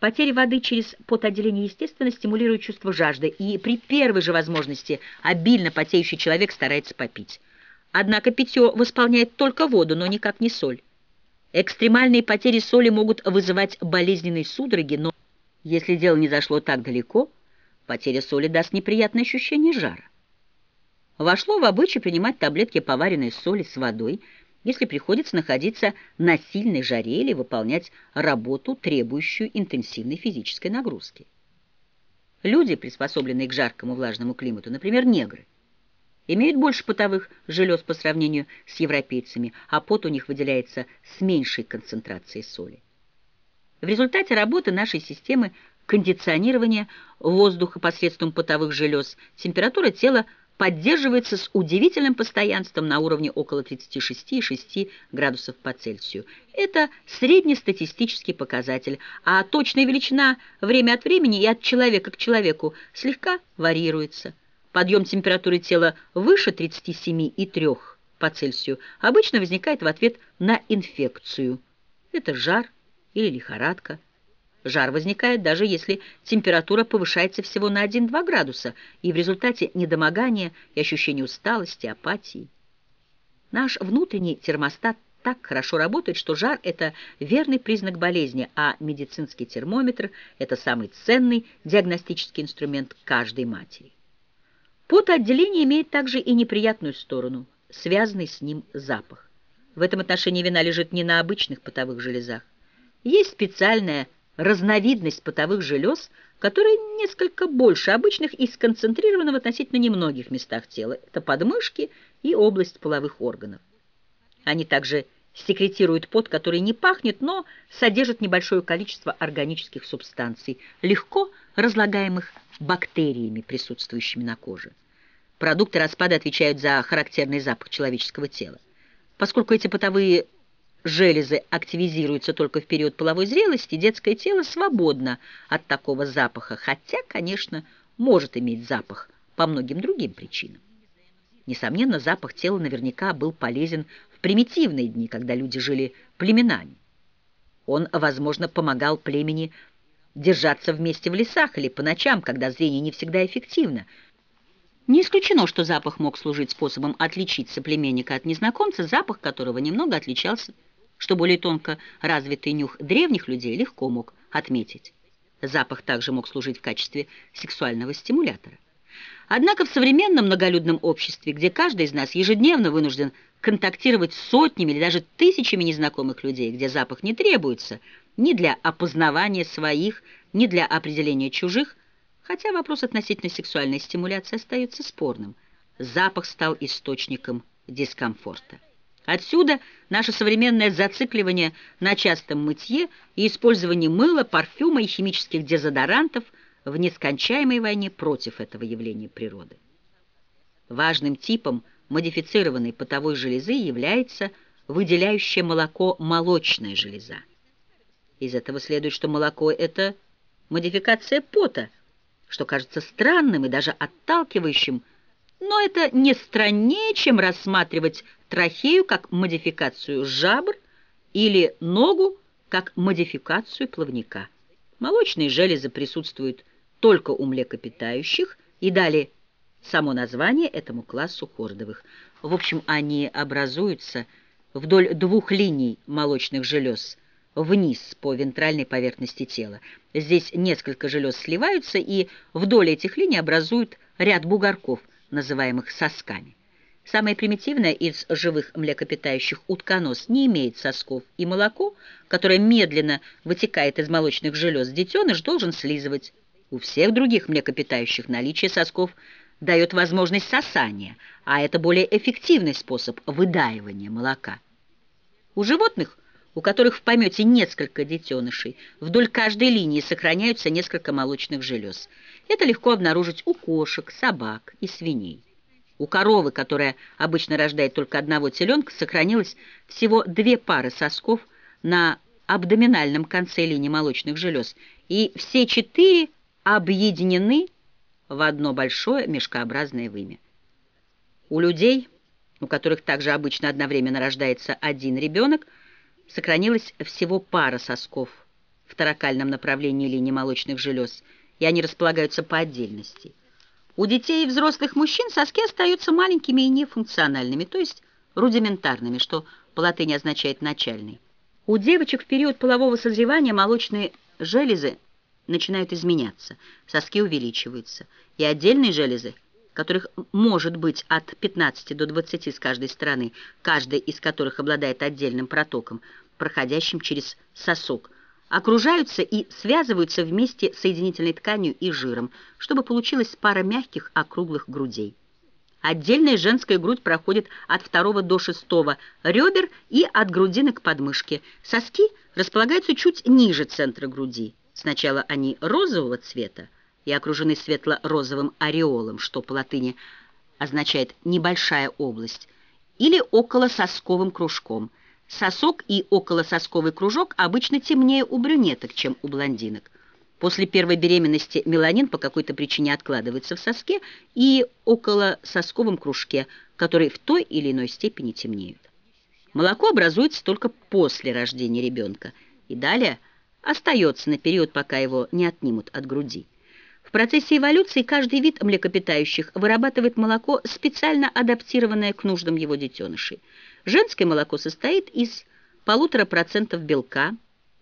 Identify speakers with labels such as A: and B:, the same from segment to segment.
A: Потеря воды через потоотделение естественно стимулирует чувство жажды, и при первой же возможности обильно потеющий человек старается попить. Однако питье восполняет только воду, но никак не соль. Экстремальные потери соли могут вызывать болезненные судороги, но если дело не зашло так далеко, потеря соли даст неприятное ощущение жара. Вошло в обычай принимать таблетки поваренной соли с водой – если приходится находиться на сильной жаре или выполнять работу, требующую интенсивной физической нагрузки. Люди, приспособленные к жаркому влажному климату, например, негры, имеют больше потовых желез по сравнению с европейцами, а пот у них выделяется с меньшей концентрацией соли. В результате работы нашей системы кондиционирования воздуха посредством потовых желез температура тела поддерживается с удивительным постоянством на уровне около 36,6 градусов по Цельсию. Это среднестатистический показатель, а точная величина время от времени и от человека к человеку слегка варьируется. Подъем температуры тела выше 37,3 по Цельсию обычно возникает в ответ на инфекцию. Это жар или лихорадка. Жар возникает даже если температура повышается всего на 1-2 градуса, и в результате недомогания и ощущения усталости, апатии. Наш внутренний термостат так хорошо работает, что жар – это верный признак болезни, а медицинский термометр – это самый ценный диагностический инструмент каждой матери. Потоотделение имеет также и неприятную сторону, связанный с ним запах. В этом отношении вина лежит не на обычных потовых железах. Есть специальная разновидность потовых желез, которая несколько больше обычных и сконцентрирована в относительно немногих местах тела. Это подмышки и область половых органов. Они также секретируют пот, который не пахнет, но содержит небольшое количество органических субстанций, легко разлагаемых бактериями, присутствующими на коже. Продукты распада отвечают за характерный запах человеческого тела. Поскольку эти потовые железы активизируются только в период половой зрелости, детское тело свободно от такого запаха, хотя, конечно, может иметь запах по многим другим причинам. Несомненно, запах тела наверняка был полезен в примитивные дни, когда люди жили племенами. Он, возможно, помогал племени держаться вместе в лесах или по ночам, когда зрение не всегда эффективно. Не исключено, что запах мог служить способом отличить соплеменника от незнакомца, запах которого немного отличался что более тонко развитый нюх древних людей легко мог отметить. Запах также мог служить в качестве сексуального стимулятора. Однако в современном многолюдном обществе, где каждый из нас ежедневно вынужден контактировать с сотнями или даже тысячами незнакомых людей, где запах не требуется ни для опознавания своих, ни для определения чужих, хотя вопрос относительно сексуальной стимуляции остается спорным, запах стал источником дискомфорта. Отсюда наше современное зацикливание на частом мытье и использовании мыла, парфюма и химических дезодорантов в нескончаемой войне против этого явления природы. Важным типом модифицированной потовой железы является выделяющее молоко молочная железа. Из этого следует, что молоко – это модификация пота, что кажется странным и даже отталкивающим но это не страннее, чем рассматривать трахею как модификацию жабр или ногу как модификацию плавника. Молочные железы присутствуют только у млекопитающих и дали само название этому классу хордовых. В общем, они образуются вдоль двух линий молочных желез вниз по вентральной поверхности тела. Здесь несколько желез сливаются, и вдоль этих линий образуют ряд бугорков, называемых сосками. Самое примитивное из живых млекопитающих утконос не имеет сосков, и молоко, которое медленно вытекает из молочных желез, детеныш должен слизывать. У всех других млекопитающих наличие сосков дает возможность сосания, а это более эффективный способ выдаивания молока. У животных, у которых в помете несколько детенышей, вдоль каждой линии сохраняются несколько молочных желез. Это легко обнаружить у кошек, собак и свиней. У коровы, которая обычно рождает только одного теленка, сохранилось всего две пары сосков на абдоминальном конце линии молочных желез, и все четыре объединены в одно большое мешкообразное вымя. У людей, у которых также обычно одновременно рождается один ребенок, сохранилось всего пара сосков в торакальном направлении линии молочных желез, и они располагаются по отдельности. У детей и взрослых мужчин соски остаются маленькими и нефункциональными, то есть рудиментарными, что по латыни означает «начальный». У девочек в период полового созревания молочные железы начинают изменяться, соски увеличиваются, и отдельные железы, которых может быть от 15 до 20 с каждой стороны, каждая из которых обладает отдельным протоком, проходящим через сосок, окружаются и связываются вместе соединительной тканью и жиром, чтобы получилась пара мягких округлых грудей. Отдельная женская грудь проходит от второго до шестого ребер и от грудины к подмышке. Соски располагаются чуть ниже центра груди. Сначала они розового цвета и окружены светло-розовым ореолом, что по латыни означает «небольшая область», или околососковым кружком. Сосок и околососковый кружок обычно темнее у брюнеток, чем у блондинок. После первой беременности меланин по какой-то причине откладывается в соске и около сосковом кружке, которые в той или иной степени темнеют. Молоко образуется только после рождения ребенка и далее остается на период, пока его не отнимут от груди. В процессе эволюции каждый вид млекопитающих вырабатывает молоко, специально адаптированное к нуждам его детенышей. Женское молоко состоит из полутора процентов белка,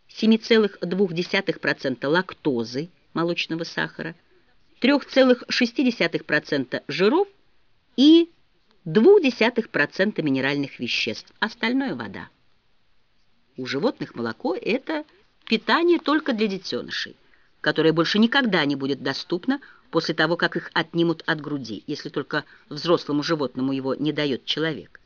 A: 7,2% лактозы, молочного сахара, 3,6% жиров и 0,2% минеральных веществ. Остальное – вода. У животных молоко – это питание только для детенышей, которое больше никогда не будет доступно после того, как их отнимут от груди, если только взрослому животному его не дает человек.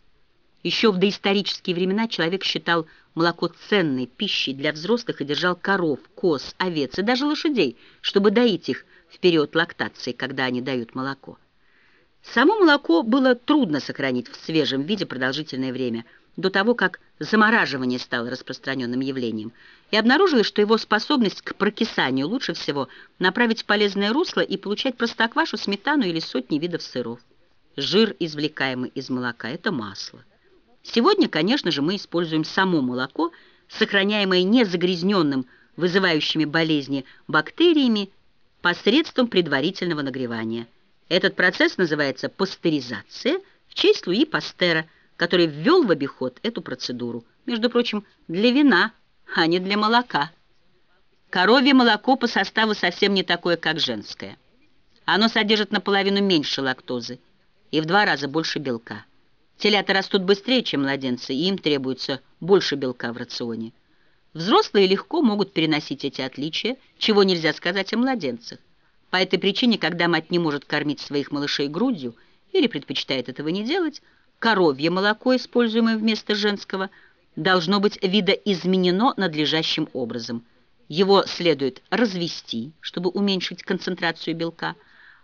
A: Еще в доисторические времена человек считал молоко ценной пищей для взрослых и держал коров, коз, овец и даже лошадей, чтобы доить их в период лактации, когда они дают молоко. Само молоко было трудно сохранить в свежем виде продолжительное время, до того, как замораживание стало распространенным явлением, и обнаружилось, что его способность к прокисанию лучше всего направить в полезное русло и получать простоквашу, сметану или сотни видов сыров. Жир, извлекаемый из молока, это масло. Сегодня, конечно же, мы используем само молоко, сохраняемое незагрязненным, вызывающими болезни бактериями, посредством предварительного нагревания. Этот процесс называется пастеризация в честь Луи Пастера, который ввел в обиход эту процедуру, между прочим, для вина, а не для молока. Коровье молоко по составу совсем не такое, как женское. Оно содержит наполовину меньше лактозы и в два раза больше белка. Телята растут быстрее, чем младенцы, и им требуется больше белка в рационе. Взрослые легко могут переносить эти отличия, чего нельзя сказать о младенцах. По этой причине, когда мать не может кормить своих малышей грудью или предпочитает этого не делать, коровье молоко, используемое вместо женского, должно быть видоизменено надлежащим образом. Его следует развести, чтобы уменьшить концентрацию белка,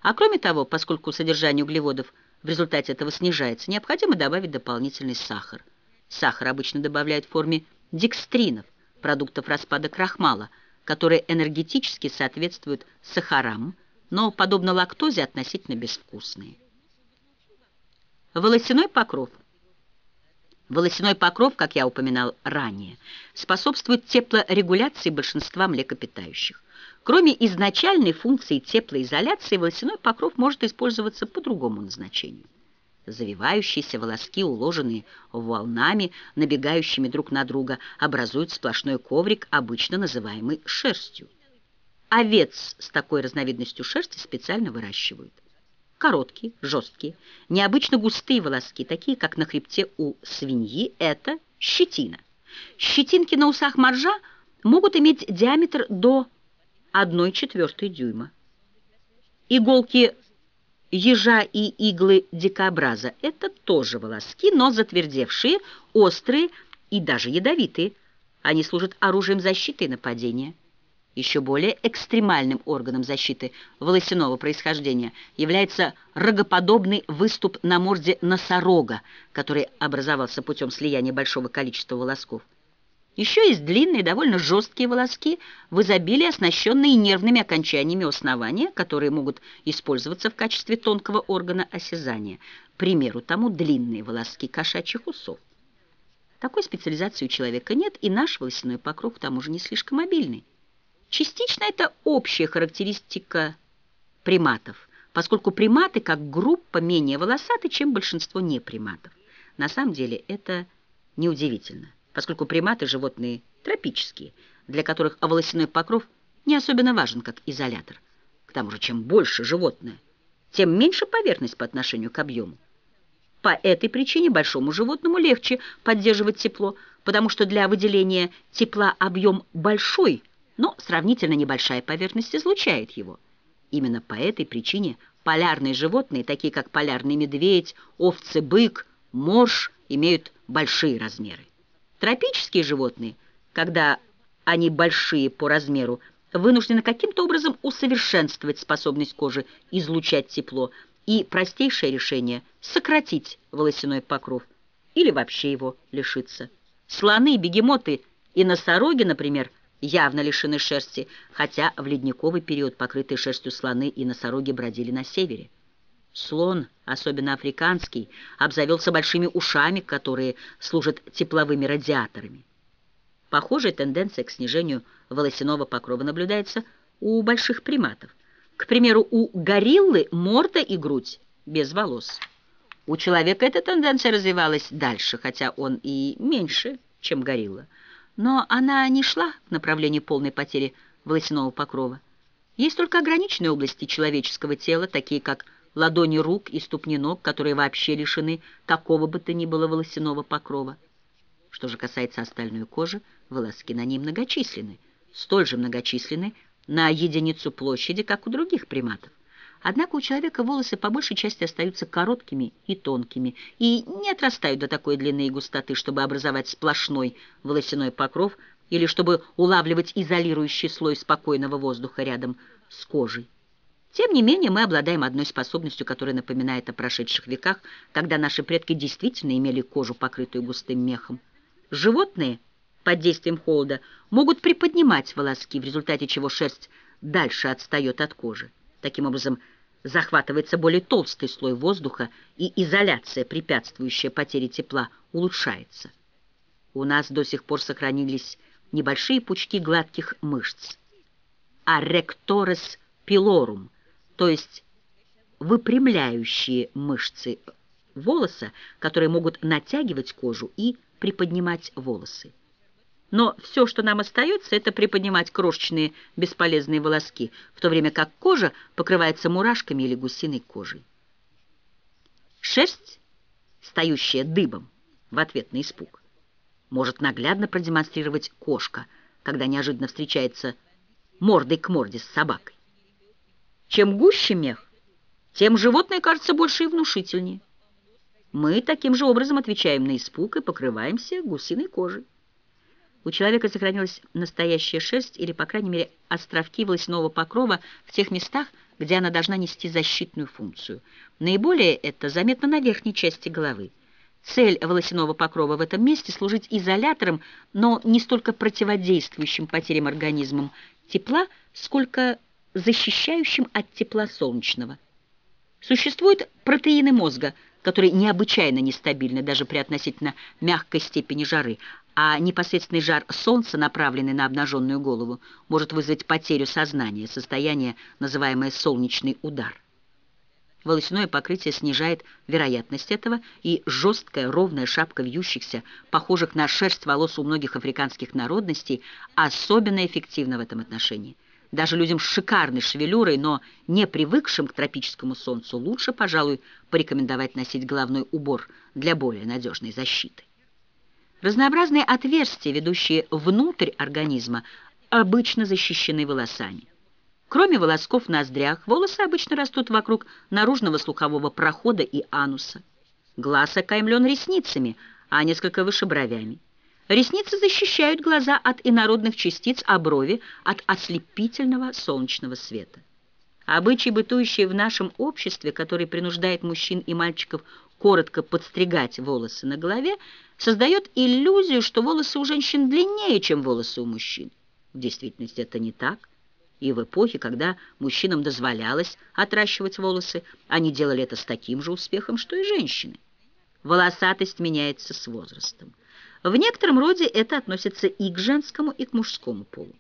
A: а кроме того, поскольку содержание углеводов – в результате этого снижается, необходимо добавить дополнительный сахар. Сахар обычно добавляют в форме декстринов, продуктов распада крахмала, которые энергетически соответствуют сахарам, но, подобно лактозе, относительно безвкусные. Волосяной покров. Волосяной покров, как я упоминал ранее, способствует теплорегуляции большинства млекопитающих. Кроме изначальной функции теплоизоляции, волосяной покров может использоваться по другому назначению. Завивающиеся волоски, уложенные волнами, набегающими друг на друга, образуют сплошной коврик, обычно называемый шерстью. Овец с такой разновидностью шерсти специально выращивают. Короткие, жесткие, необычно густые волоски, такие как на хребте у свиньи, это щетина. Щетинки на усах моржа могут иметь диаметр до 1,4 дюйма. Иголки ежа и иглы дикобраза – это тоже волоски, но затвердевшие, острые и даже ядовитые. Они служат оружием защиты и нападения. Еще более экстремальным органом защиты волосяного происхождения является рогоподобный выступ на морде носорога, который образовался путем слияния большого количества волосков. Еще есть длинные, довольно жесткие волоски, в изобилии оснащенные нервными окончаниями основания, которые могут использоваться в качестве тонкого органа осязания. К примеру тому длинные волоски кошачьих усов. Такой специализации у человека нет, и наш волосяной покров к тому же не слишком мобильный. Частично это общая характеристика приматов, поскольку приматы как группа менее волосаты, чем большинство неприматов. На самом деле это неудивительно, поскольку приматы – животные тропические, для которых волосяной покров не особенно важен как изолятор. К тому же, чем больше животное, тем меньше поверхность по отношению к объему. По этой причине большому животному легче поддерживать тепло, потому что для выделения тепла объем большой, но сравнительно небольшая поверхность излучает его. Именно по этой причине полярные животные, такие как полярный медведь, овцы-бык, морж, имеют большие размеры. Тропические животные, когда они большие по размеру, вынуждены каким-то образом усовершенствовать способность кожи излучать тепло, и простейшее решение – сократить волосяной покров или вообще его лишиться. Слоны, бегемоты и носороги, например, явно лишены шерсти, хотя в ледниковый период покрытые шерстью слоны и носороги бродили на севере. Слон, особенно африканский, обзавелся большими ушами, которые служат тепловыми радиаторами. Похожая тенденция к снижению волосяного покрова наблюдается у больших приматов. К примеру, у гориллы морда и грудь без волос. У человека эта тенденция развивалась дальше, хотя он и меньше, чем горилла. Но она не шла в направлении полной потери волосяного покрова. Есть только ограниченные области человеческого тела, такие как ладони рук и ступни ног, которые вообще лишены какого бы то ни было волосяного покрова. Что же касается остальной кожи, волоски на ней многочисленны, столь же многочисленны на единицу площади, как у других приматов. Однако у человека волосы по большей части остаются короткими и тонкими и не отрастают до такой длины и густоты, чтобы образовать сплошной волосяной покров или чтобы улавливать изолирующий слой спокойного воздуха рядом с кожей. Тем не менее, мы обладаем одной способностью, которая напоминает о прошедших веках, когда наши предки действительно имели кожу, покрытую густым мехом. Животные под действием холода могут приподнимать волоски, в результате чего шерсть дальше отстает от кожи. Таким образом, захватывается более толстый слой воздуха, и изоляция, препятствующая потере тепла, улучшается. У нас до сих пор сохранились небольшие пучки гладких мышц. Арректорес пилорум, то есть выпрямляющие мышцы волоса, которые могут натягивать кожу и приподнимать волосы. Но все, что нам остается, это приподнимать крошечные бесполезные волоски, в то время как кожа покрывается мурашками или гусиной кожей. Шерсть, стоящая дыбом в ответ на испуг, может наглядно продемонстрировать кошка, когда неожиданно встречается мордой к морде с собакой. Чем гуще мех, тем животное кажется больше и внушительнее. Мы таким же образом отвечаем на испуг и покрываемся гусиной кожей. У человека сохранилась настоящая шерсть или, по крайней мере, островки волосяного покрова в тех местах, где она должна нести защитную функцию. Наиболее это заметно на верхней части головы. Цель волосяного покрова в этом месте – служить изолятором, но не столько противодействующим потерям организмом тепла, сколько защищающим от тепла солнечного. Существуют протеины мозга, которые необычайно нестабильны даже при относительно мягкой степени жары, а непосредственный жар солнца, направленный на обнаженную голову, может вызвать потерю сознания, состояние, называемое солнечный удар. Волосяное покрытие снижает вероятность этого, и жесткая ровная шапка вьющихся, похожих на шерсть волос у многих африканских народностей, особенно эффективна в этом отношении. Даже людям с шикарной шевелюрой, но не привыкшим к тропическому солнцу, лучше, пожалуй, порекомендовать носить головной убор для более надежной защиты. Разнообразные отверстия, ведущие внутрь организма, обычно защищены волосами. Кроме волосков в ноздрях, волосы обычно растут вокруг наружного слухового прохода и ануса. Глаз окаймлен ресницами, а несколько выше бровями. Ресницы защищают глаза от инородных частиц, а брови – от ослепительного солнечного света. Обычай, бытующий в нашем обществе, который принуждает мужчин и мальчиков коротко подстригать волосы на голове, создает иллюзию, что волосы у женщин длиннее, чем волосы у мужчин. В действительности это не так. И в эпохе, когда мужчинам дозволялось отращивать волосы, они делали это с таким же успехом, что и женщины. Волосатость меняется с возрастом. В некотором роде это относится и к женскому, и к мужскому полу.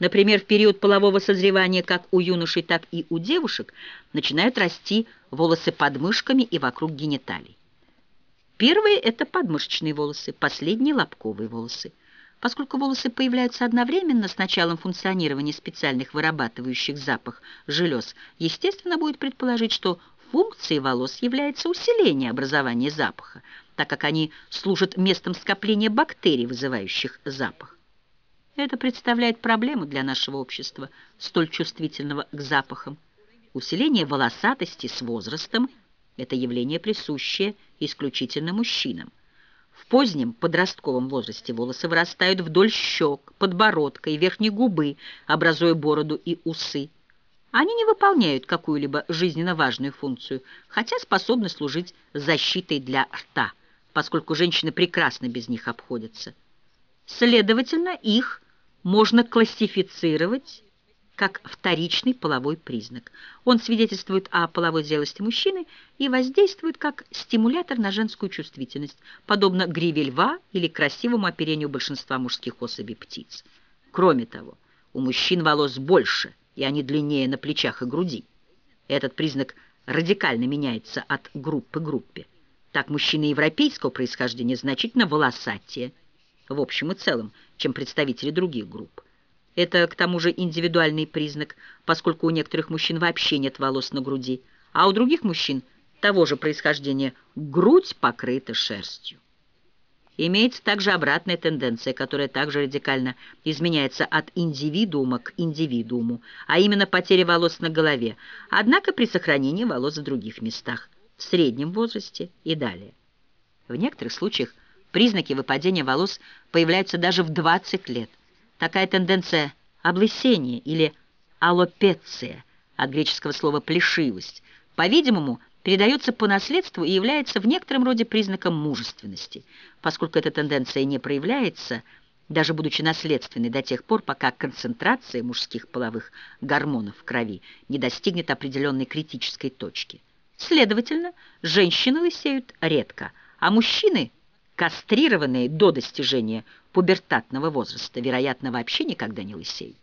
A: Например, в период полового созревания как у юношей, так и у девушек начинают расти волосы под мышками и вокруг гениталий. Первые – это подмышечные волосы, последние – лобковые волосы. Поскольку волосы появляются одновременно с началом функционирования специальных вырабатывающих запах желез, естественно будет предположить, что функцией волос является усиление образования запаха, так как они служат местом скопления бактерий, вызывающих запах. Это представляет проблему для нашего общества, столь чувствительного к запахам. Усиление волосатости с возрастом – это явление, присущее исключительно мужчинам. В позднем подростковом возрасте волосы вырастают вдоль щек, подбородка и верхней губы, образуя бороду и усы. Они не выполняют какую-либо жизненно важную функцию, хотя способны служить защитой для рта, поскольку женщины прекрасно без них обходятся. Следовательно, их можно классифицировать как вторичный половой признак. Он свидетельствует о половой зрелости мужчины и воздействует как стимулятор на женскую чувствительность, подобно гриве льва или красивому оперению большинства мужских особей птиц. Кроме того, у мужчин волос больше, и они длиннее на плечах и груди. Этот признак радикально меняется от группы к группе. Так мужчины европейского происхождения значительно волосатее – в общем и целом, чем представители других групп. Это, к тому же, индивидуальный признак, поскольку у некоторых мужчин вообще нет волос на груди, а у других мужчин того же происхождения грудь покрыта шерстью. Имеется также обратная тенденция, которая также радикально изменяется от индивидуума к индивидууму, а именно потеря волос на голове, однако при сохранении волос в других местах, в среднем возрасте и далее. В некоторых случаях Признаки выпадения волос появляются даже в 20 лет. Такая тенденция облысения или аллопеция, от греческого слова «плешивость», по-видимому, передается по наследству и является в некотором роде признаком мужественности, поскольку эта тенденция не проявляется, даже будучи наследственной до тех пор, пока концентрация мужских половых гормонов в крови не достигнет определенной критической точки. Следовательно, женщины лысеют редко, а мужчины – кастрированные до достижения пубертатного возраста, вероятно, вообще никогда не лысеют.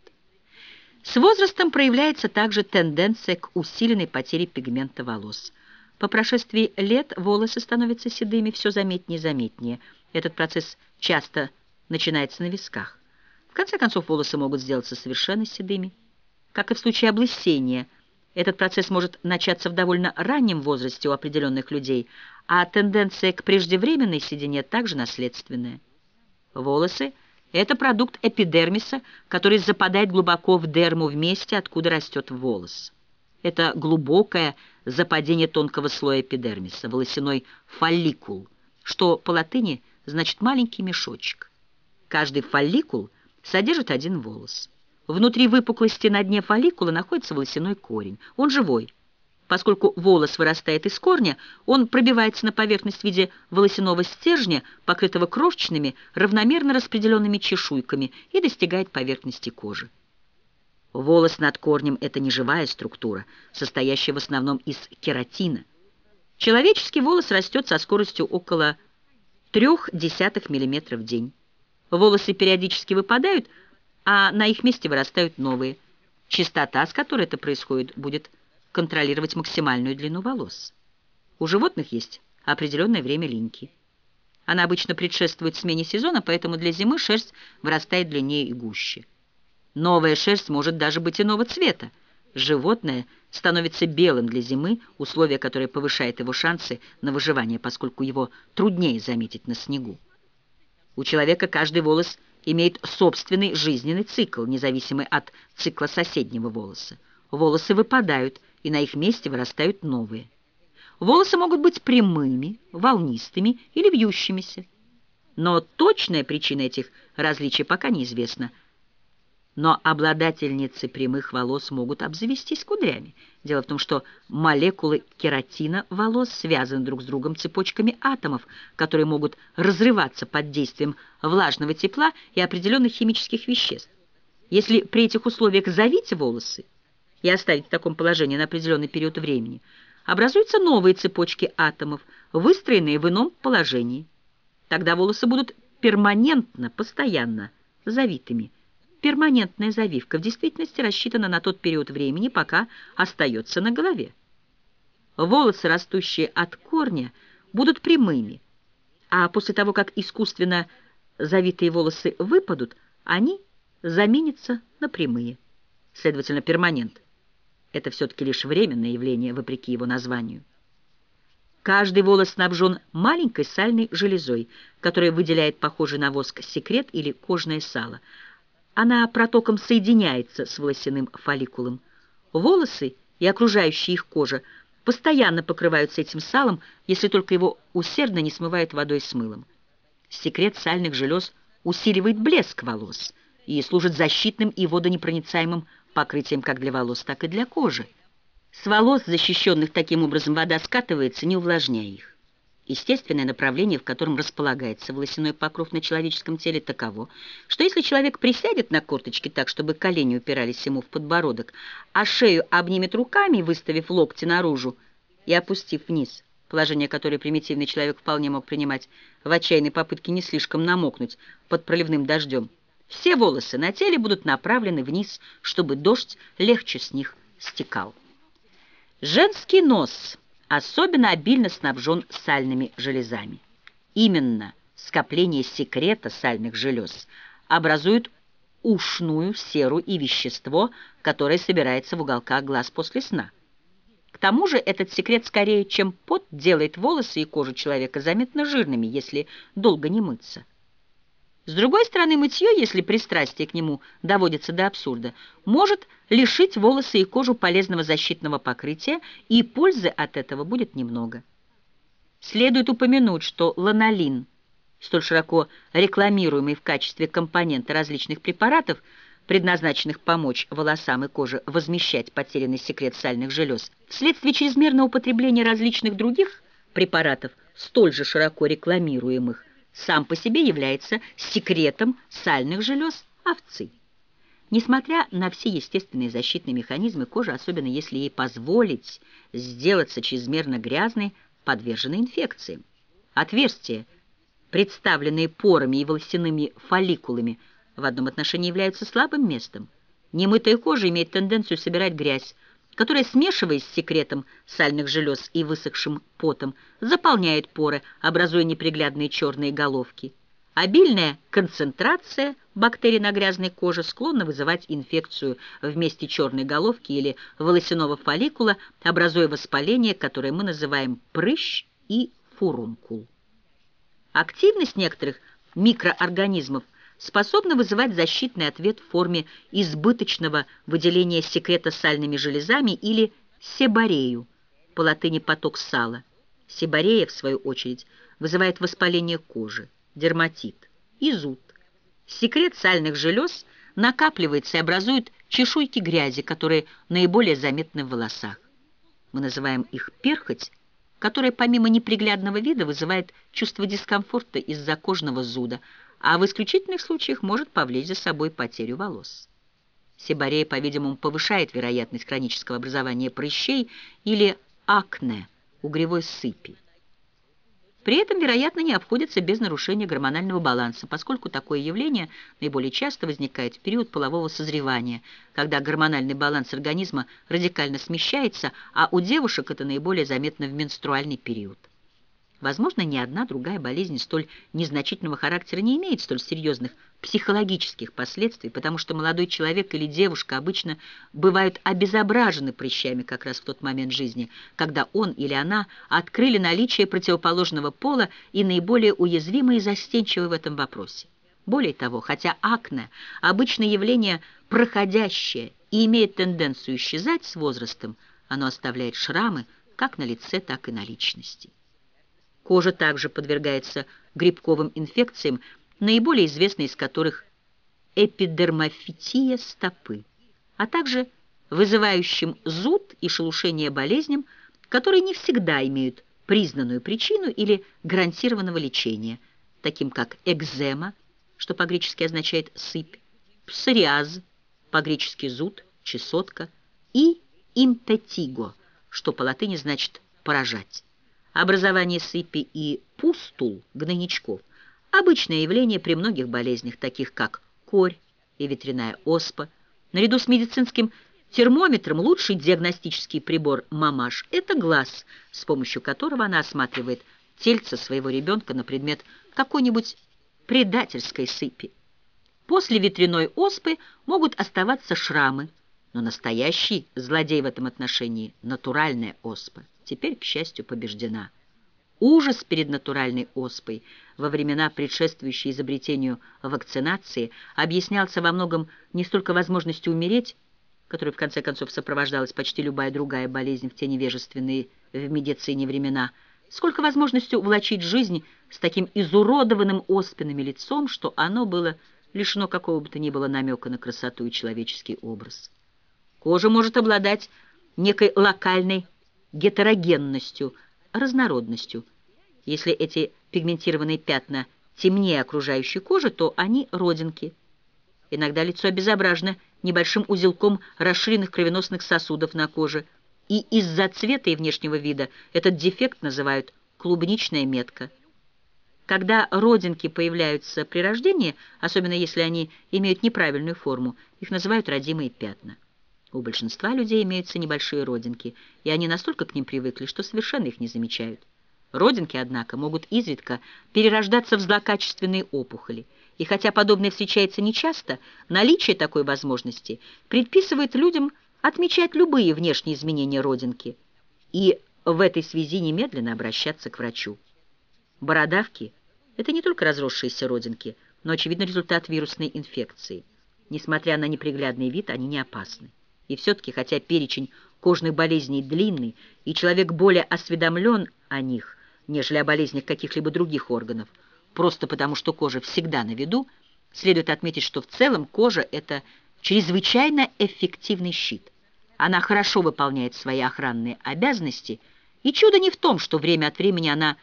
A: С возрастом проявляется также тенденция к усиленной потере пигмента волос. По прошествии лет волосы становятся седыми все заметнее и заметнее. Этот процесс часто начинается на висках. В конце концов, волосы могут сделаться совершенно седыми. Как и в случае облысения – этот процесс может начаться в довольно раннем возрасте у определенных людей, а тенденция к преждевременной седине также наследственная. Волосы – это продукт эпидермиса, который западает глубоко в дерму в месте, откуда растет волос. Это глубокое западение тонкого слоя эпидермиса, волосяной фолликул, что по латыни значит «маленький мешочек». Каждый фолликул содержит один волос. Внутри выпуклости на дне фолликула находится волосяной корень. Он живой. Поскольку волос вырастает из корня, он пробивается на поверхность в виде волосяного стержня, покрытого крошечными, равномерно распределенными чешуйками, и достигает поверхности кожи. Волос над корнем – это неживая структура, состоящая в основном из кератина. Человеческий волос растет со скоростью около 0,3 мм в день. Волосы периодически выпадают – а на их месте вырастают новые. Частота, с которой это происходит, будет контролировать максимальную длину волос. У животных есть определенное время линьки. Она обычно предшествует смене сезона, поэтому для зимы шерсть вырастает длиннее и гуще. Новая шерсть может даже быть иного цвета. Животное становится белым для зимы, условие, которое повышает его шансы на выживание, поскольку его труднее заметить на снегу. У человека каждый волос – имеет собственный жизненный цикл, независимый от цикла соседнего волоса. Волосы выпадают, и на их месте вырастают новые. Волосы могут быть прямыми, волнистыми или вьющимися. Но точная причина этих различий пока неизвестна – но обладательницы прямых волос могут обзавестись кудрями. Дело в том, что молекулы кератина волос связаны друг с другом цепочками атомов, которые могут разрываться под действием влажного тепла и определенных химических веществ. Если при этих условиях завить волосы и оставить в таком положении на определенный период времени, образуются новые цепочки атомов, выстроенные в ином положении. Тогда волосы будут перманентно, постоянно завитыми, перманентная завивка в действительности рассчитана на тот период времени, пока остается на голове. Волосы, растущие от корня, будут прямыми, а после того, как искусственно завитые волосы выпадут, они заменятся на прямые. Следовательно, перманент – это все-таки лишь временное явление, вопреки его названию. Каждый волос снабжен маленькой сальной железой, которая выделяет похожий на воск секрет или кожное сало. Она протоком соединяется с волосяным фолликулом. Волосы и окружающая их кожа постоянно покрываются этим салом, если только его усердно не смывает водой с мылом. Секрет сальных желез усиливает блеск волос и служит защитным и водонепроницаемым покрытием как для волос, так и для кожи. С волос, защищенных таким образом, вода скатывается, не увлажняя их. Естественное направление, в котором располагается волосяной покров на человеческом теле, таково, что если человек присядет на корточки так, чтобы колени упирались ему в подбородок, а шею обнимет руками, выставив локти наружу и опустив вниз, положение которое примитивный человек вполне мог принимать в отчаянной попытке не слишком намокнуть под проливным дождем, все волосы на теле будут направлены вниз, чтобы дождь легче с них стекал. Женский нос особенно обильно снабжен сальными железами. Именно скопление секрета сальных желез образует ушную серу и вещество, которое собирается в уголках глаз после сна. К тому же этот секрет скорее, чем пот, делает волосы и кожу человека заметно жирными, если долго не мыться. С другой стороны, мытье, если пристрастие к нему доводится до абсурда, может лишить волосы и кожу полезного защитного покрытия, и пользы от этого будет немного. Следует упомянуть, что ланолин, столь широко рекламируемый в качестве компонента различных препаратов, предназначенных помочь волосам и коже возмещать потерянный секрет сальных желез, вследствие чрезмерного употребления различных других препаратов, столь же широко рекламируемых, сам по себе является секретом сальных желез овцы. Несмотря на все естественные защитные механизмы, кожа, особенно если ей позволить сделаться чрезмерно грязной, подвержена инфекциям. Отверстия, представленные порами и волосяными фолликулами, в одном отношении являются слабым местом. Немытая кожа имеет тенденцию собирать грязь, которая, смешиваясь с секретом сальных желез и высохшим потом, заполняет поры, образуя неприглядные черные головки. Обильная концентрация бактерий на грязной коже склонна вызывать инфекцию в месте черной головки или волосяного фолликула, образуя воспаление, которое мы называем прыщ и фурункул. Активность некоторых микроорганизмов способна вызывать защитный ответ в форме избыточного выделения секрета сальными железами или себорею, по латыни поток сала. Себорея, в свою очередь, вызывает воспаление кожи, дерматит и зуд. Секрет сальных желез накапливается и образует чешуйки грязи, которые наиболее заметны в волосах. Мы называем их перхоть, которая помимо неприглядного вида вызывает чувство дискомфорта из-за кожного зуда, а в исключительных случаях может повлечь за собой потерю волос. Сибарея, по-видимому, повышает вероятность хронического образования прыщей или акне, угревой сыпи. При этом, вероятно, не обходится без нарушения гормонального баланса, поскольку такое явление наиболее часто возникает в период полового созревания, когда гормональный баланс организма радикально смещается, а у девушек это наиболее заметно в менструальный период. Возможно, ни одна другая болезнь столь незначительного характера не имеет столь серьезных психологических последствий, потому что молодой человек или девушка обычно бывают обезображены прыщами как раз в тот момент жизни, когда он или она открыли наличие противоположного пола и наиболее уязвимы и застенчивы в этом вопросе. Более того, хотя акне – обычное явление проходящее и имеет тенденцию исчезать с возрастом, оно оставляет шрамы как на лице, так и на личности. Кожа также подвергается грибковым инфекциям, наиболее известной из которых эпидермофития стопы, а также вызывающим зуд и шелушение болезням, которые не всегда имеют признанную причину или гарантированного лечения, таким как экзема, что по-гречески означает «сыпь», псориаз, по-гречески «зуд», «чесотка», и импетиго, что по латыни значит «поражать». Образование сыпи и пустул, гнойничков, обычное явление при многих болезнях, таких как корь, и ветряная оспа. Наряду с медицинским термометром лучший диагностический прибор «Мамаш» — это глаз, с помощью которого она осматривает тельце своего ребенка на предмет какой-нибудь предательской сыпи. После ветряной оспы могут оставаться шрамы, но настоящий злодей в этом отношении – натуральная оспа. Теперь, к счастью, побеждена. Ужас перед натуральной оспой во времена, предшествующие изобретению вакцинации, объяснялся во многом не столько возможностью умереть, которой в конце концов сопровождалась почти любая другая болезнь в те невежественные в медицине времена, сколько возможностью влачить жизнь с таким изуродованным оспинами лицом, что оно было лишено какого бы то ни было намека на красоту и человеческий образ. Кожа может обладать некой локальной гетерогенностью, разнородностью. Если эти пигментированные пятна темнее окружающей кожи, то они родинки. Иногда лицо обезображено небольшим узелком расширенных кровеносных сосудов на коже, и из-за цвета и внешнего вида этот дефект называют клубничная метка. Когда родинки появляются при рождении, особенно если они имеют неправильную форму, их называют родимые пятна. У большинства людей имеются небольшие родинки, и они настолько к ним привыкли, что совершенно их не замечают. Родинки, однако, могут изредка перерождаться в злокачественные опухоли, и хотя подобное встречается нечасто, наличие такой возможности предписывает людям отмечать любые внешние изменения родинки и в этой связи немедленно обращаться к врачу. Бородавки – это не только разросшиеся родинки, но, очевидно, результат вирусной инфекции. Несмотря на неприглядный вид, они не опасны. И все-таки, хотя перечень кожных болезней длинный, и человек более осведомлен о них, нежели о болезнях каких-либо других органов, просто потому что кожа всегда на виду, следует отметить, что в целом кожа – это чрезвычайно эффективный щит. Она хорошо выполняет свои охранные обязанности, и чудо не в том, что время от времени она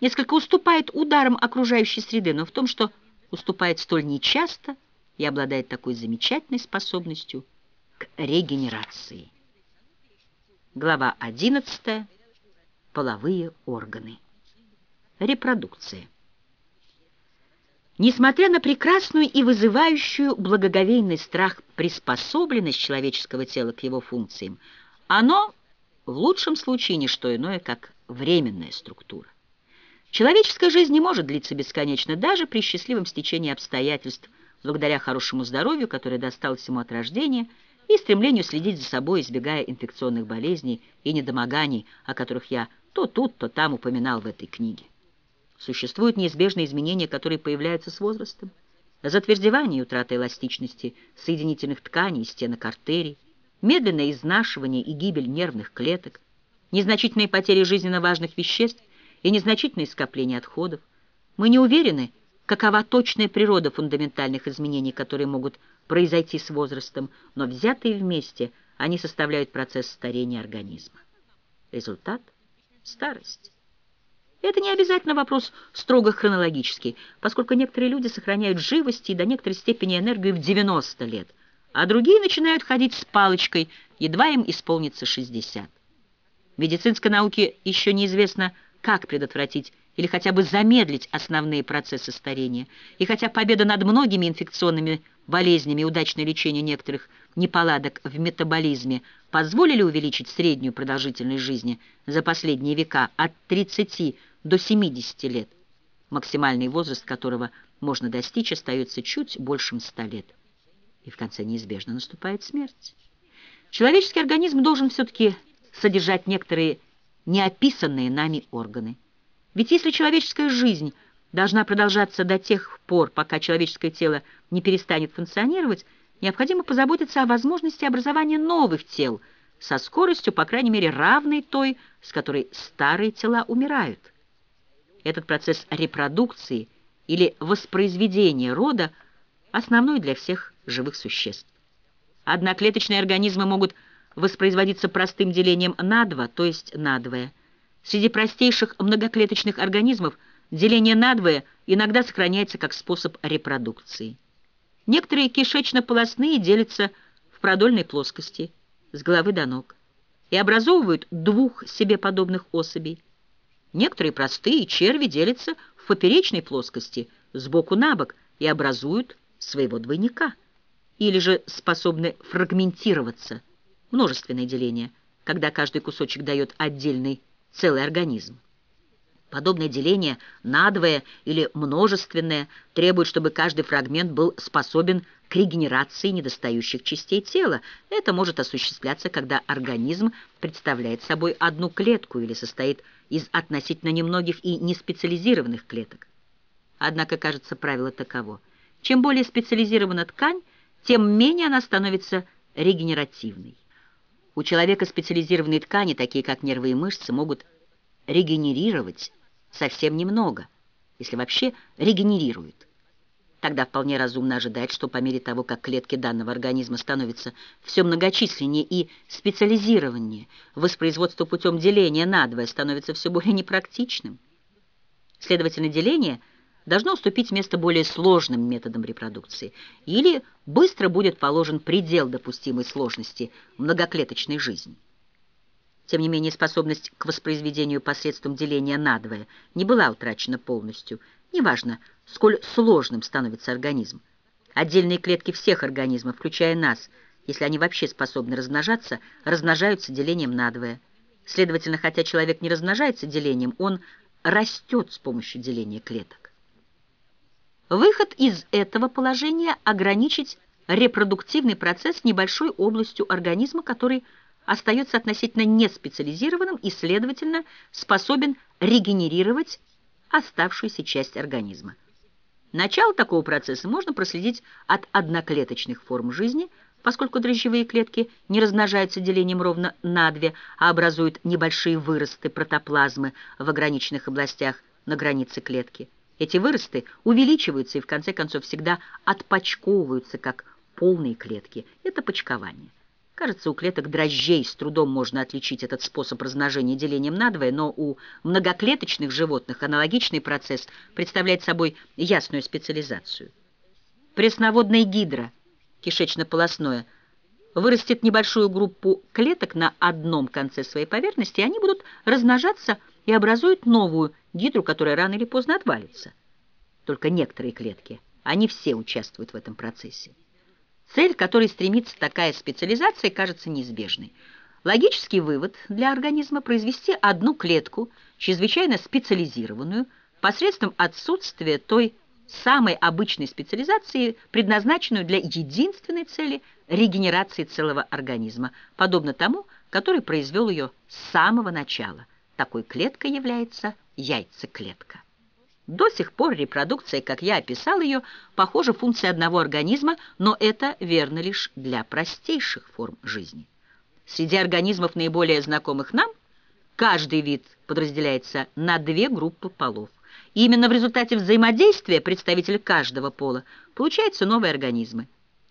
A: несколько уступает ударам окружающей среды, но в том, что уступает столь нечасто и обладает такой замечательной способностью – к регенерации. Глава 11. Половые органы. Репродукция. Несмотря на прекрасную и вызывающую благоговейный страх приспособленность человеческого тела к его функциям, оно в лучшем случае не что иное, как временная структура. Человеческая жизнь не может длиться бесконечно, даже при счастливом стечении обстоятельств, благодаря хорошему здоровью, которое досталось ему от рождения – и стремлению следить за собой, избегая инфекционных болезней и недомоганий, о которых я то тут, то там упоминал в этой книге. Существуют неизбежные изменения, которые появляются с возрастом. Затвердевание и утрата эластичности соединительных тканей и стенок артерий, медленное изнашивание и гибель нервных клеток, незначительные потери жизненно важных веществ и незначительные скопления отходов. Мы не уверены, какова точная природа фундаментальных изменений, которые могут произойти с возрастом, но взятые вместе они составляют процесс старения организма. Результат – старость. Это не обязательно вопрос строго хронологический, поскольку некоторые люди сохраняют живость и до некоторой степени энергию в 90 лет, а другие начинают ходить с палочкой, едва им исполнится 60. В медицинской науке еще неизвестно, как предотвратить или хотя бы замедлить основные процессы старения. И хотя победа над многими инфекционными болезнями и удачное лечение некоторых неполадок в метаболизме позволили увеличить среднюю продолжительность жизни за последние века от 30 до 70 лет, максимальный возраст которого можно достичь остается чуть большим 100 лет. И в конце неизбежно наступает смерть. Человеческий организм должен все-таки содержать некоторые неописанные нами органы – ведь если человеческая жизнь должна продолжаться до тех пор, пока человеческое тело не перестанет функционировать, необходимо позаботиться о возможности образования новых тел со скоростью, по крайней мере, равной той, с которой старые тела умирают. Этот процесс репродукции или воспроизведения рода основной для всех живых существ. Одноклеточные организмы могут воспроизводиться простым делением на два, то есть надвое. Среди простейших многоклеточных организмов деление надвое иногда сохраняется как способ репродукции. Некоторые кишечно-полостные делятся в продольной плоскости, с головы до ног, и образовывают двух себе подобных особей. Некоторые простые черви делятся в поперечной плоскости, сбоку на бок, и образуют своего двойника. или же способны фрагментироваться, множественное деление, когда каждый кусочек дает отдельный целый организм. Подобное деление, надвое или множественное, требует, чтобы каждый фрагмент был способен к регенерации недостающих частей тела. Это может осуществляться, когда организм представляет собой одну клетку или состоит из относительно немногих и неспециализированных клеток. Однако, кажется, правило таково. Чем более специализирована ткань, тем менее она становится регенеративной. У человека специализированные ткани, такие как нервы и мышцы, могут регенерировать совсем немного, если вообще регенерируют. Тогда вполне разумно ожидать, что по мере того, как клетки данного организма становятся все многочисленнее и специализированнее, воспроизводство путем деления надвое становится все более непрактичным. Следовательно, деление должно уступить место более сложным методам репродукции, или быстро будет положен предел допустимой сложности многоклеточной жизни. Тем не менее, способность к воспроизведению посредством деления надвое не была утрачена полностью. Неважно, сколь сложным становится организм. Отдельные клетки всех организмов, включая нас, если они вообще способны размножаться, размножаются делением надвое. Следовательно, хотя человек не размножается делением, он растет с помощью деления клеток. Выход из этого положения – ограничить репродуктивный процесс небольшой областью организма, который – остается относительно неспециализированным и, следовательно, способен регенерировать оставшуюся часть организма. Начало такого процесса можно проследить от одноклеточных форм жизни, поскольку дрожжевые клетки не размножаются делением ровно на две, а образуют небольшие выросты протоплазмы в ограниченных областях на границе клетки. Эти выросты увеличиваются и в конце концов всегда отпочковываются, как полные клетки. Это почкование. Кажется, у клеток дрожжей с трудом можно отличить этот способ размножения делением надвое, но у многоклеточных животных аналогичный процесс представляет собой ясную специализацию. Пресноводная гидра, кишечно-полосное, вырастет небольшую группу клеток на одном конце своей поверхности, и они будут размножаться и образуют новую гидру, которая рано или поздно отвалится. Только некоторые клетки, они все участвуют в этом процессе. Цель, которой стремится такая специализация, кажется неизбежной. Логический вывод для организма – произвести одну клетку, чрезвычайно специализированную, посредством отсутствия той самой обычной специализации, предназначенную для единственной цели – регенерации целого организма, подобно тому, который произвел ее с самого начала. Такой клеткой является яйцеклетка. До сих пор репродукция, как я описал ее, похожа функции одного организма, но это верно лишь для простейших форм жизни. Среди организмов, наиболее знакомых нам, каждый вид подразделяется на две группы полов. И именно в результате взаимодействия представителей каждого пола получаются новые организмы.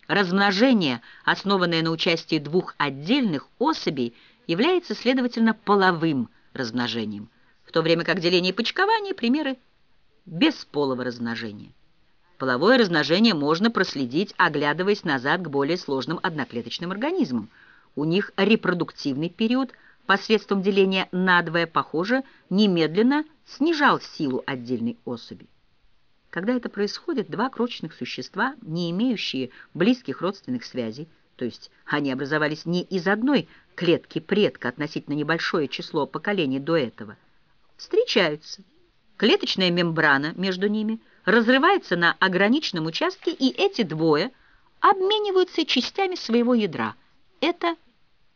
A: Размножение, основанное на участии двух отдельных особей, является, следовательно, половым размножением, в то время как деление и почкование – примеры без полого размножения. Половое размножение можно проследить, оглядываясь назад к более сложным одноклеточным организмам. У них репродуктивный период посредством деления надвое, похоже, немедленно снижал силу отдельной особи. Когда это происходит, два крочных существа, не имеющие близких родственных связей, то есть они образовались не из одной клетки предка относительно небольшое число поколений до этого, встречаются – Клеточная мембрана между ними разрывается на ограниченном участке, и эти двое обмениваются частями своего ядра. Это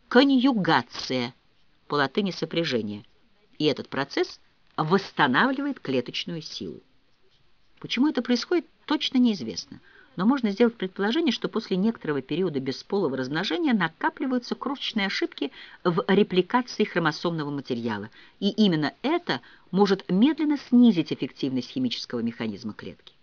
A: конъюгация, по латыни сопряжение. И этот процесс восстанавливает клеточную силу. Почему это происходит, точно неизвестно но можно сделать предположение, что после некоторого периода бесполого размножения накапливаются крошечные ошибки в репликации хромосомного материала, и именно это может медленно снизить эффективность химического механизма клетки.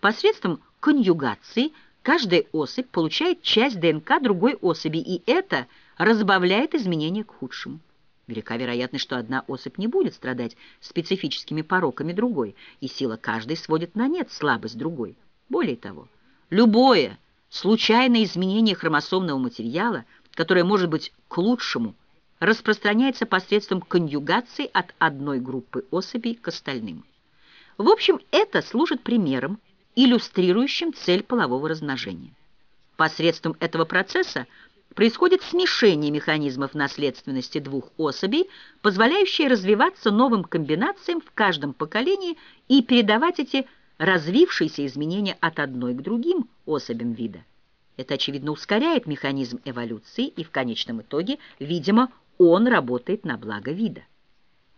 A: Посредством конъюгации каждая особь получает часть ДНК другой особи, и это разбавляет изменения к худшему. Велика вероятность, что одна особь не будет страдать специфическими пороками другой, и сила каждой сводит на нет слабость другой. Более того, Любое случайное изменение хромосомного материала, которое может быть к лучшему, распространяется посредством конъюгации от одной группы особей к остальным. В общем, это служит примером, иллюстрирующим цель полового размножения. Посредством этого процесса происходит смешение механизмов наследственности двух особей, позволяющее развиваться новым комбинациям в каждом поколении и передавать эти развившиеся изменения от одной к другим особям вида. Это, очевидно, ускоряет механизм эволюции, и в конечном итоге, видимо, он работает на благо вида.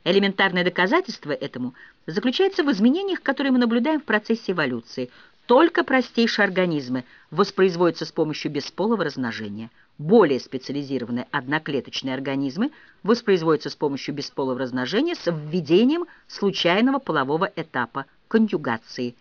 A: Элементарное доказательство этому заключается в изменениях, которые мы наблюдаем в процессе эволюции. Только простейшие организмы воспроизводятся с помощью бесполого размножения. Более специализированные одноклеточные организмы воспроизводятся с помощью бесполого размножения с введением случайного полового этапа конъюгации.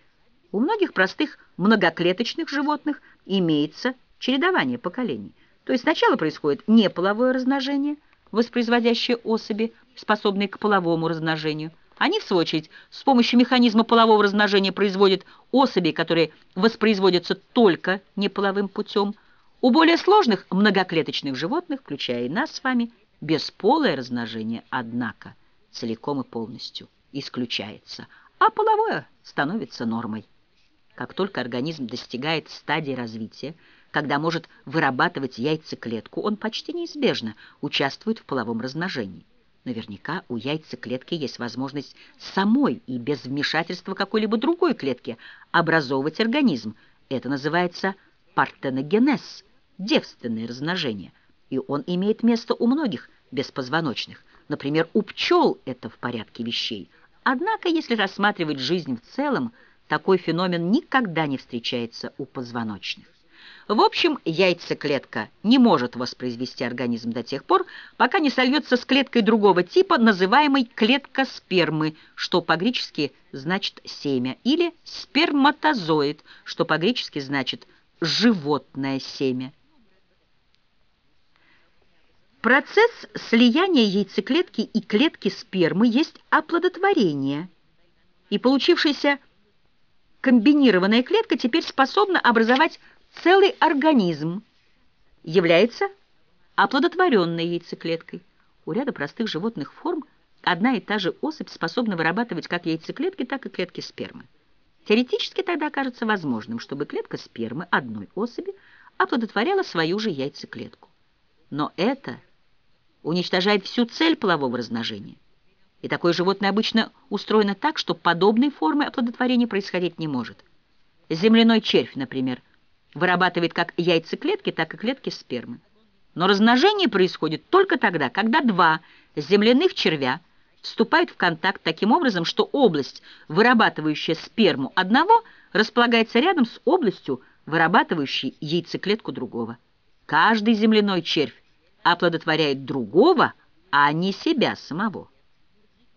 A: У многих простых многоклеточных животных имеется чередование поколений. То есть сначала происходит неполовое размножение, воспроизводящее особи, способные к половому размножению – они, в свою очередь, с помощью механизма полового размножения производят особи, которые воспроизводятся только неполовым путем. У более сложных многоклеточных животных, включая и нас с вами, бесполое размножение, однако, целиком и полностью исключается, а половое становится нормой. Как только организм достигает стадии развития, когда может вырабатывать яйцеклетку, он почти неизбежно участвует в половом размножении. Наверняка у яйцеклетки есть возможность самой и без вмешательства какой-либо другой клетки образовывать организм. Это называется партеногенез, девственное размножение, и он имеет место у многих беспозвоночных. Например, у пчел это в порядке вещей. Однако, если рассматривать жизнь в целом, такой феномен никогда не встречается у позвоночных. В общем, яйцеклетка не может воспроизвести организм до тех пор, пока не сольется с клеткой другого типа, называемой клетка спермы, что по-гречески значит семя, или сперматозоид, что по-гречески значит животное семя. Процесс слияния яйцеклетки и клетки спермы есть оплодотворение, и получившаяся комбинированная клетка теперь способна образовать целый организм является оплодотворенной яйцеклеткой. У ряда простых животных форм одна и та же особь способна вырабатывать как яйцеклетки, так и клетки спермы. Теоретически тогда окажется возможным, чтобы клетка спермы одной особи оплодотворяла свою же яйцеклетку. Но это уничтожает всю цель полового размножения. И такое животное обычно устроено так, что подобной формы оплодотворения происходить не может. Земляной червь, например, – вырабатывает как яйцеклетки, так и клетки спермы. Но размножение происходит только тогда, когда два земляных червя вступают в контакт таким образом, что область, вырабатывающая сперму одного, располагается рядом с областью, вырабатывающей яйцеклетку другого. Каждый земляной червь оплодотворяет другого, а не себя самого.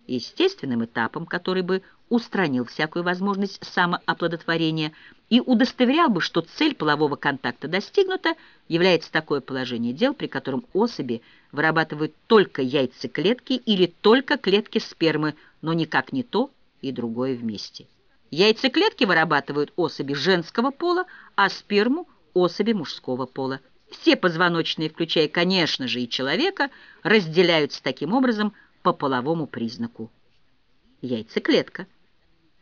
A: Естественным этапом, который бы устранил всякую возможность самооплодотворения и удостоверял бы, что цель полового контакта достигнута, является такое положение дел, при котором особи вырабатывают только яйцеклетки или только клетки спермы, но никак не то и другое вместе. Яйцеклетки вырабатывают особи женского пола, а сперму – особи мужского пола. Все позвоночные, включая, конечно же, и человека, разделяются таким образом по половому признаку. Яйцеклетка –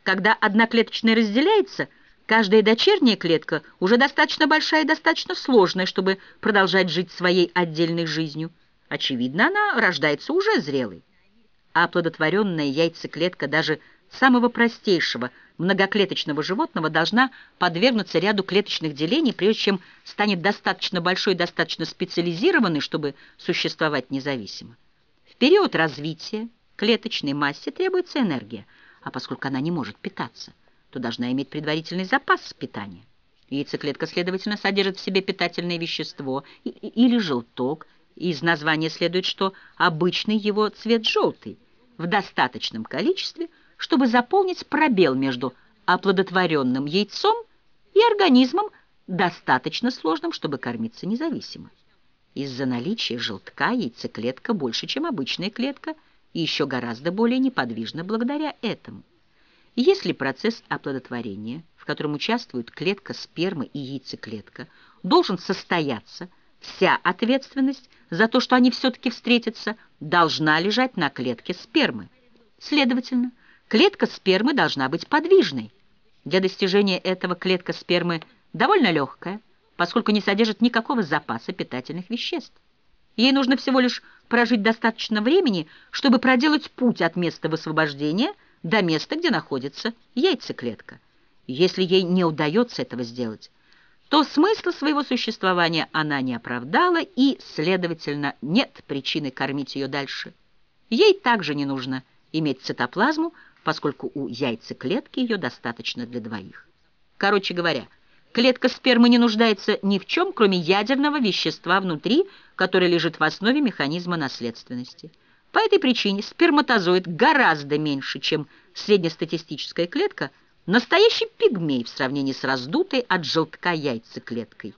A: когда одноклеточная разделяется, каждая дочерняя клетка уже достаточно большая и достаточно сложная, чтобы продолжать жить своей отдельной жизнью. Очевидно, она рождается уже зрелой. А оплодотворенная яйцеклетка даже самого простейшего многоклеточного животного должна подвергнуться ряду клеточных делений, прежде чем станет достаточно большой и достаточно специализированной, чтобы существовать независимо. В период развития клеточной массе требуется энергия – а поскольку она не может питаться, то должна иметь предварительный запас питания. Яйцеклетка, следовательно, содержит в себе питательное вещество или желток, из названия следует, что обычный его цвет желтый, в достаточном количестве, чтобы заполнить пробел между оплодотворенным яйцом и организмом, достаточно сложным, чтобы кормиться независимо. Из-за наличия желтка яйцеклетка больше, чем обычная клетка – и еще гораздо более неподвижно благодаря этому. Если процесс оплодотворения, в котором участвуют клетка спермы и яйцеклетка, должен состояться, вся ответственность за то, что они все-таки встретятся, должна лежать на клетке спермы. Следовательно, клетка спермы должна быть подвижной. Для достижения этого клетка спермы довольно легкая, поскольку не содержит никакого запаса питательных веществ. Ей нужно всего лишь прожить достаточно времени, чтобы проделать путь от места высвобождения до места, где находится яйцеклетка. Если ей не удается этого сделать, то смысла своего существования она не оправдала и, следовательно, нет причины кормить ее дальше. Ей также не нужно иметь цитоплазму, поскольку у яйцеклетки ее достаточно для двоих. Короче говоря, клетка спермы не нуждается ни в чем, кроме ядерного вещества внутри, которое лежит в основе механизма наследственности. По этой причине сперматозоид гораздо меньше, чем среднестатистическая клетка, настоящий пигмей в сравнении с раздутой от желтка яйцеклеткой.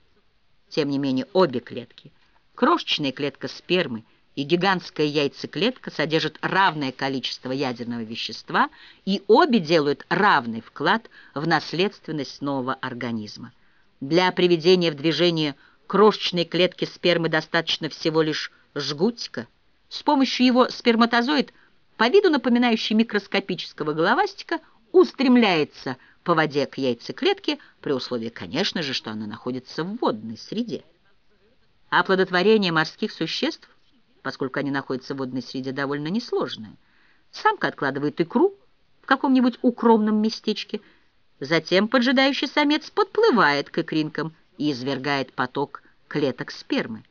A: Тем не менее, обе клетки, крошечная клетка спермы и гигантская яйцеклетка содержат равное количество ядерного вещества, и обе делают равный вклад в наследственность нового организма. Для приведения в движение крошечной клетки спермы достаточно всего лишь жгутика. С помощью его сперматозоид, по виду напоминающий микроскопического головастика, устремляется по воде к яйцеклетке, при условии, конечно же, что она находится в водной среде. Оплодотворение морских существ поскольку они находятся в водной среде, довольно несложная. Самка откладывает икру в каком-нибудь укромном местечке, затем поджидающий самец подплывает к икринкам и извергает поток клеток спермы.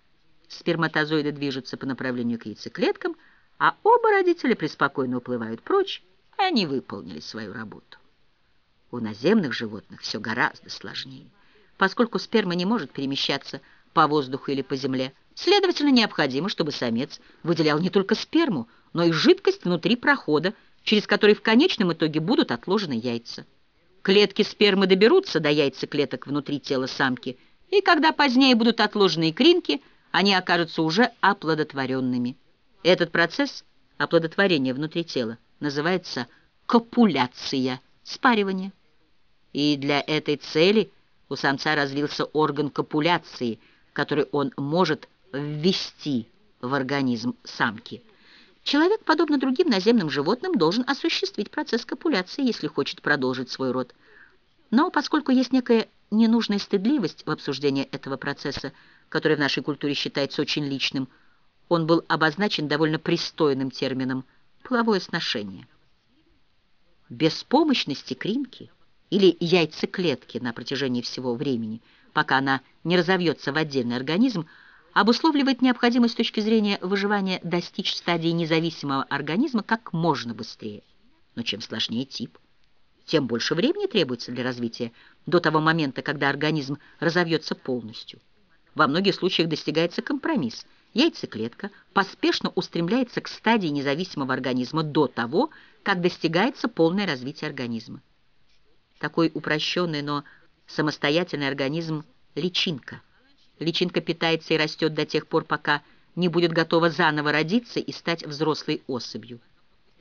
A: Сперматозоиды движутся по направлению к яйцеклеткам, а оба родителя преспокойно уплывают прочь, и они выполнили свою работу. У наземных животных все гораздо сложнее, поскольку сперма не может перемещаться по воздуху или по земле, Следовательно, необходимо, чтобы самец выделял не только сперму, но и жидкость внутри прохода, через который в конечном итоге будут отложены яйца. Клетки спермы доберутся до яйцеклеток внутри тела самки, и когда позднее будут отложены икринки, они окажутся уже оплодотворенными. Этот процесс оплодотворения внутри тела называется копуляция, спаривание. И для этой цели у самца развился орган копуляции, который он может ввести в организм самки. Человек, подобно другим наземным животным, должен осуществить процесс копуляции, если хочет продолжить свой род. Но поскольку есть некая ненужная стыдливость в обсуждении этого процесса, который в нашей культуре считается очень личным, он был обозначен довольно пристойным термином «половое сношение». Беспомощность кринки или яйцеклетки на протяжении всего времени, пока она не разовьется в отдельный организм, обусловливает необходимость с точки зрения выживания достичь стадии независимого организма как можно быстрее. Но чем сложнее тип, тем больше времени требуется для развития до того момента, когда организм разовьется полностью. Во многих случаях достигается компромисс. Яйцеклетка поспешно устремляется к стадии независимого организма до того, как достигается полное развитие организма. Такой упрощенный, но самостоятельный организм – личинка – Личинка питается и растет до тех пор, пока не будет готова заново родиться и стать взрослой особью.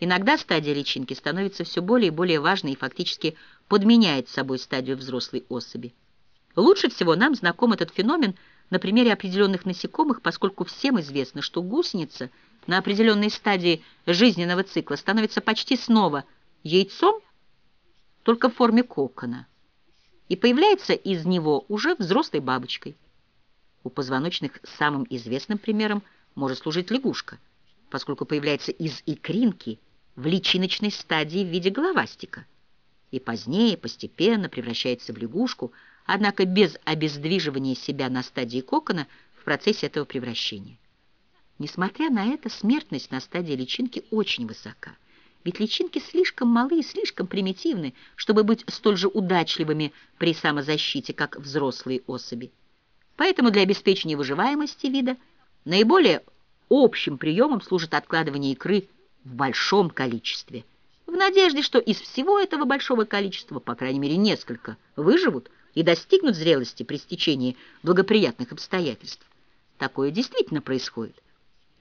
A: Иногда стадия личинки становится все более и более важной и фактически подменяет собой стадию взрослой особи. Лучше всего нам знаком этот феномен на примере определенных насекомых, поскольку всем известно, что гусеница на определенной стадии жизненного цикла становится почти снова яйцом, только в форме кокона, и появляется из него уже взрослой бабочкой. У позвоночных самым известным примером может служить лягушка, поскольку появляется из икринки в личиночной стадии в виде головастика и позднее постепенно превращается в лягушку, однако без обездвиживания себя на стадии кокона в процессе этого превращения. Несмотря на это, смертность на стадии личинки очень высока, ведь личинки слишком малы и слишком примитивны, чтобы быть столь же удачливыми при самозащите, как взрослые особи. Поэтому для обеспечения выживаемости вида наиболее общим приемом служит откладывание икры в большом количестве, в надежде, что из всего этого большого количества, по крайней мере, несколько выживут и достигнут зрелости при стечении благоприятных обстоятельств. Такое действительно происходит,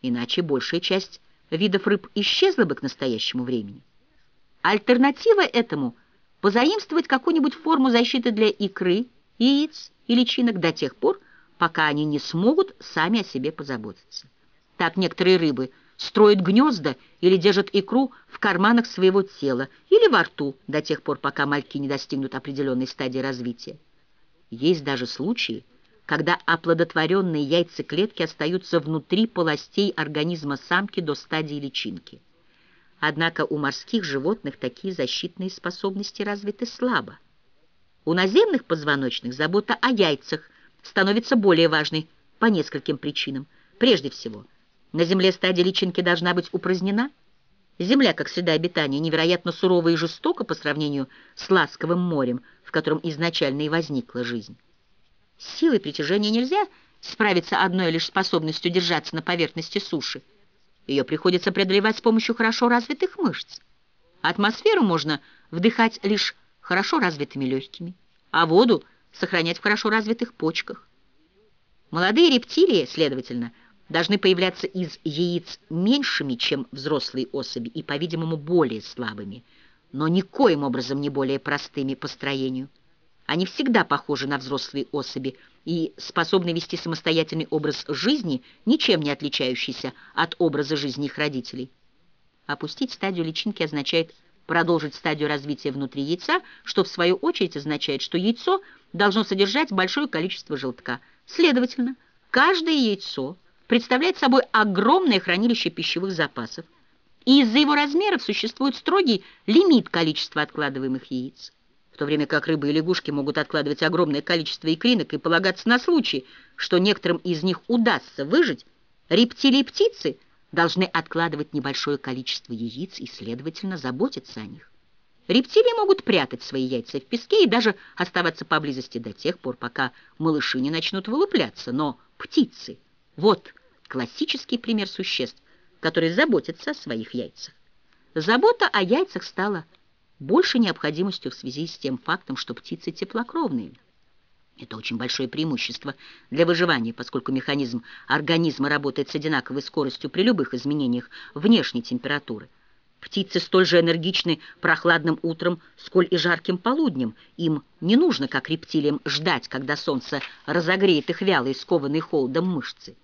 A: иначе большая часть видов рыб исчезла бы к настоящему времени. Альтернатива этому – позаимствовать какую-нибудь форму защиты для икры, яиц и личинок до тех пор, пока они не смогут сами о себе позаботиться. Так некоторые рыбы строят гнезда или держат икру в карманах своего тела или во рту до тех пор, пока мальки не достигнут определенной стадии развития. Есть даже случаи, когда оплодотворенные яйцеклетки остаются внутри полостей организма самки до стадии личинки. Однако у морских животных такие защитные способности развиты слабо. У наземных позвоночных забота о яйцах становится более важной по нескольким причинам. Прежде всего, на Земле стадия личинки должна быть упразднена. Земля, как среда обитания, невероятно сурова и жестока по сравнению с ласковым морем, в котором изначально и возникла жизнь. С силой притяжения нельзя справиться одной лишь способностью держаться на поверхности суши. Ее приходится преодолевать с помощью хорошо развитых мышц. Атмосферу можно вдыхать лишь хорошо развитыми легкими, а воду сохранять в хорошо развитых почках. Молодые рептилии, следовательно, должны появляться из яиц меньшими, чем взрослые особи, и, по-видимому, более слабыми, но никоим образом не более простыми по строению. Они всегда похожи на взрослые особи и способны вести самостоятельный образ жизни, ничем не отличающийся от образа жизни их родителей. Опустить стадию личинки означает продолжить стадию развития внутри яйца, что в свою очередь означает, что яйцо должно содержать большое количество желтка. Следовательно, каждое яйцо представляет собой огромное хранилище пищевых запасов, и из-за его размеров существует строгий лимит количества откладываемых яиц в то время как рыбы и лягушки могут откладывать огромное количество икринок и полагаться на случай, что некоторым из них удастся выжить, рептилии и птицы должны откладывать небольшое количество яиц и, следовательно, заботиться о них. Рептилии могут прятать свои яйца в песке и даже оставаться поблизости до тех пор, пока малыши не начнут вылупляться. Но птицы — вот классический пример существ, которые заботятся о своих яйцах. Забота о яйцах стала больше необходимостью в связи с тем фактом, что птицы теплокровные. Это очень большое преимущество для выживания, поскольку механизм организма работает с одинаковой скоростью при любых изменениях внешней температуры. Птицы столь же энергичны прохладным утром, сколь и жарким полуднем. Им не нужно, как рептилиям, ждать, когда солнце разогреет их вялые, скованные холодом мышцы.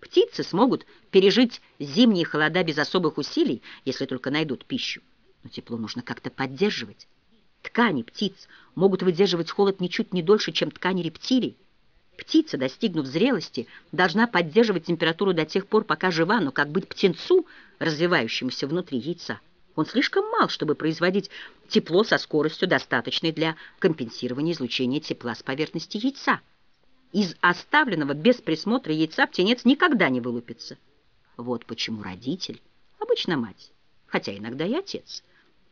A: Птицы смогут пережить зимние холода без особых усилий, если только найдут пищу но тепло нужно как-то поддерживать. Ткани птиц могут выдерживать холод ничуть не дольше, чем ткани рептилий. Птица, достигнув зрелости, должна поддерживать температуру до тех пор, пока жива, но как быть птенцу, развивающемуся внутри яйца? Он слишком мал, чтобы производить тепло со скоростью, достаточной для компенсирования излучения тепла с поверхности яйца. Из оставленного без присмотра яйца птенец никогда не вылупится. Вот почему родитель, обычно мать, хотя иногда и отец,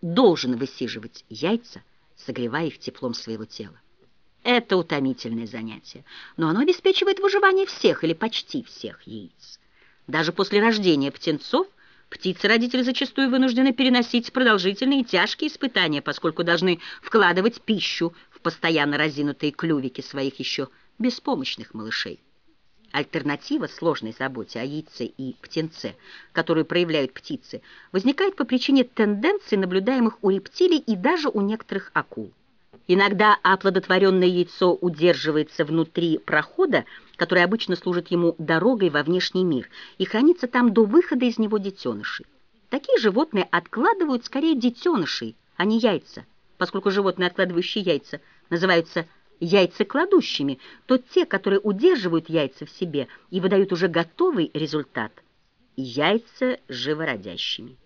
A: должен высиживать яйца, согревая их теплом своего тела. Это утомительное занятие, но оно обеспечивает выживание всех или почти всех яиц. Даже после рождения птенцов птицы-родители зачастую вынуждены переносить продолжительные и тяжкие испытания, поскольку должны вкладывать пищу в постоянно разинутые клювики своих еще беспомощных малышей. Альтернатива сложной заботе о яйце и птенце, которую проявляют птицы, возникает по причине тенденций, наблюдаемых у рептилий и даже у некоторых акул. Иногда оплодотворенное яйцо удерживается внутри прохода, который обычно служит ему дорогой во внешний мир, и хранится там до выхода из него детенышей. Такие животные откладывают скорее детенышей, а не яйца, поскольку животные, откладывающие яйца, называются яйцекладущими, то те, которые удерживают яйца в себе и выдают уже готовый результат, яйца живородящими.